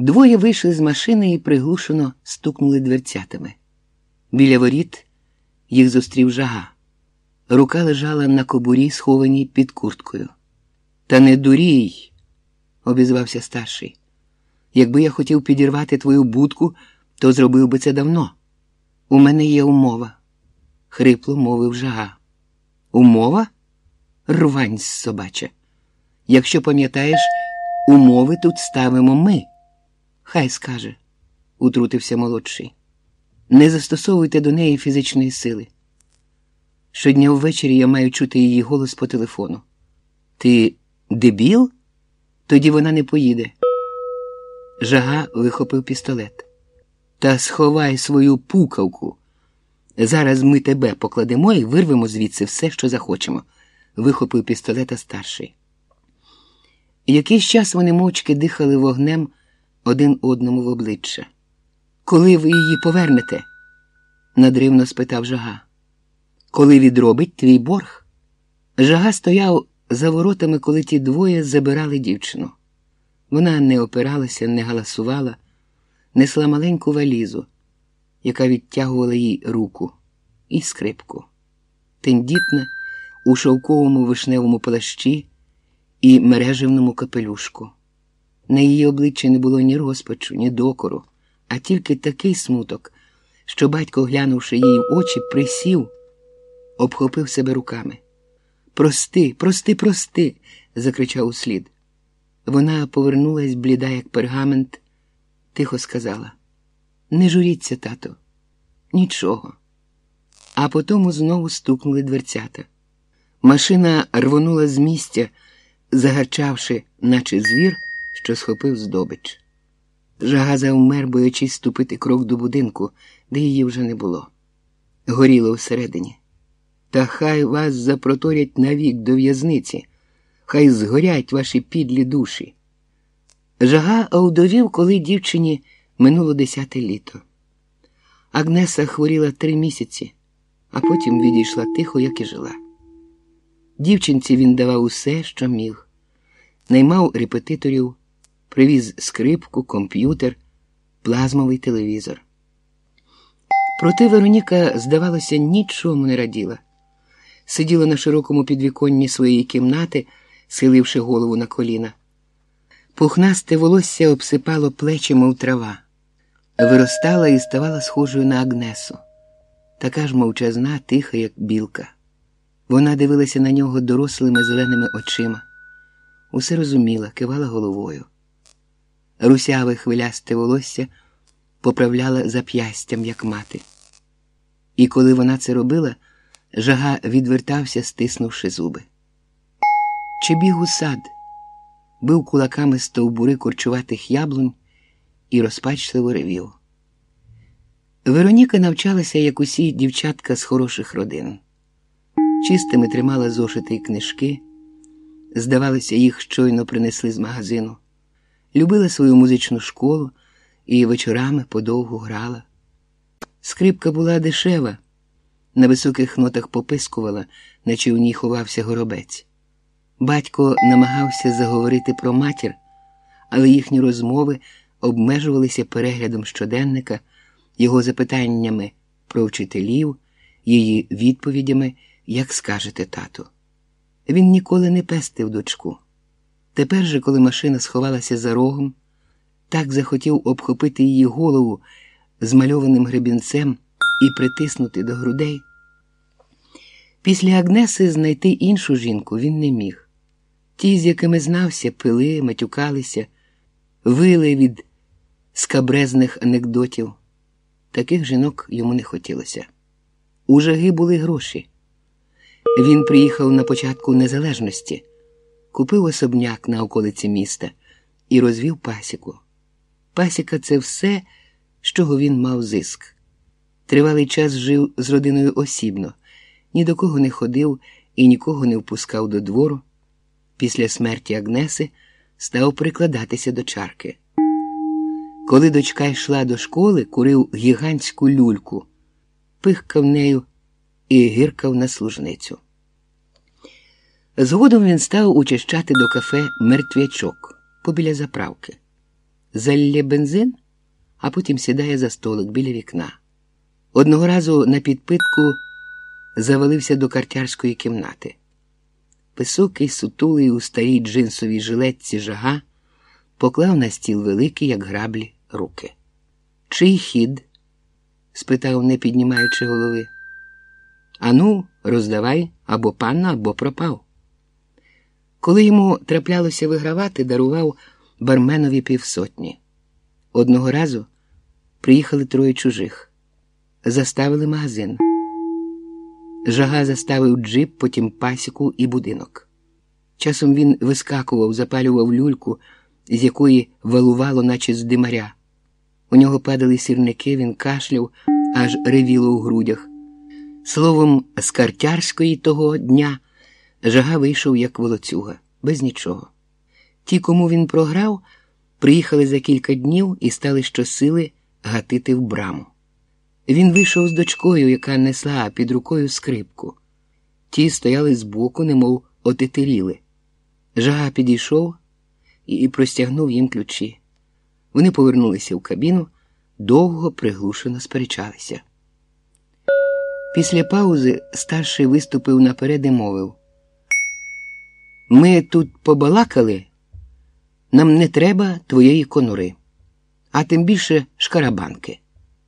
Двоє вийшли з машини і приглушено стукнули дверцятами. Біля воріт їх зустрів жага. Рука лежала на кобурі, схованій під курткою. Та не дурій, обізвався старший. Якби я хотів підірвати твою будку, то зробив би це давно. У мене є умова, хрипло мовив жага. Умова? Рвань собача. Якщо пам'ятаєш, умови тут ставимо ми. Хай скаже, утрутився молодший. Не застосовуйте до неї фізичної сили. Щодня ввечері я маю чути її голос по телефону. Ти дебіл? Тоді вона не поїде. Жага вихопив пістолет. Та сховай свою пукавку. Зараз ми тебе покладемо і вирвемо звідси все, що захочемо, вихопив пістолета старший. Якийсь час вони мовчки дихали вогнем один одному в обличчя. Коли ви її повернете? надривно спитав жага. Коли відробить твій борг? Жага стояв за воротами, коли ті двоє забирали дівчину. Вона не опиралася, не галасувала, несла маленьку валізу, яка відтягувала їй руку, і скрипку. Тендітна у шовковому вишневому плащі і мереживному капелюшку. На її обличчі не було ні розпачу, ні докору, а тільки такий смуток, що батько, глянувши їй в очі, присів, обхопив себе руками. Прости, прости, прости, закричав услід. Вона повернулась, бліда, як пергамент, тихо сказала: Не журіться, тато, нічого. А потому знову стукнули дверцята. Машина рвонула з місця, загарчавши, наче звір, що схопив здобич. Жага завмер, боячись ступити крок до будинку, де її вже не було. Горіло всередині. Та хай вас запроторять навік до в'язниці, хай згорять ваші підлі душі. Жага овдовів, коли дівчині минуло десяте літо. Агнеса хворіла три місяці, а потім відійшла тихо, як і жила. Дівчинці він давав усе, що міг, наймав репетиторів, привіз скрипку, комп'ютер, плазмовий телевізор. Проте Вероніка, здавалося, нічому не раділа. Сиділа на широкому підвіконні своєї кімнати, схиливши голову на коліна. Пухнасте волосся обсипало плечі, мов трава, виростала і ставала схожою на Агнесу, така ж мовчазна, тиха, як білка. Вона дивилася на нього дорослими зеленими очима, усе розуміла, кивала головою. Русяве хвилясте волосся поправляла зап'ястям, як мати. І коли вона це робила, жага відвертався, стиснувши зуби. Чи біг у сад, бив кулаками стовбури корчуватих яблунь і розпачливо ревів. Вероніка навчалася, як усі дівчатка з хороших родин. Чистими тримала зошити й книжки, здавалося, їх щойно принесли з магазину, любила свою музичну школу і вечорами подовгу грала. Скрипка була дешева, на високих нотах попискувала, наче у ній ховався горобець. Батько намагався заговорити про матір, але їхні розмови обмежувалися переглядом щоденника, його запитаннями про вчителів, її відповідями, як скажете тату. Він ніколи не пестив дочку. Тепер же, коли машина сховалася за рогом, так захотів обхопити її голову змальованим гребінцем і притиснути до грудей. Після Агнеси знайти іншу жінку він не міг. Ті, з якими знався, пили, матюкалися, вили від скабрезних анекдотів. Таких жінок йому не хотілося. У жаги були гроші. Він приїхав на початку незалежності, купив особняк на околиці міста і розвів пасіку. Пасіка це все, з чого він мав зиск. Тривалий час жив з родиною осібно, ні до кого не ходив і нікого не впускав до двору. Після смерті Агнеси став прикладатися до чарки. Коли дочка йшла до школи, курив гігантську люльку, пихкав нею і гіркав на служницю. Згодом він став учащати до кафе мертвячок побіля заправки. залє бензин, а потім сідає за столик біля вікна. Одного разу на підпитку завалився до картярської кімнати. Високий, сутулий у старій джинсовій жилетці жага поклав на стіл великі, як граблі, руки. Чий хід? спитав, не піднімаючи голови. Ану, роздавай або панна, або пропав. Коли йому траплялося вигравати, дарував барменові півсотні. Одного разу приїхали троє чужих, заставили магазин. Жага заставив джип, потім пасіку і будинок. Часом він вискакував, запалював люльку, з якої валувало, наче з димаря. У нього падали сірники, він кашляв, аж ревіло у грудях. Словом, з картярської того дня жага вийшов як волоцюга, без нічого. Ті, кому він програв, приїхали за кілька днів і стали щосили гатити в браму. Він вийшов з дочкою, яка несла під рукою скрипку. Ті стояли збоку, немов отетеріли. Жага підійшов і простягнув їм ключі. Вони повернулися в кабіну, довго приглушено сперечалися. Після паузи старший виступив наперед і мовив: Ми тут побалакали, нам не треба твоєї конури, а тим більше шкарабанки.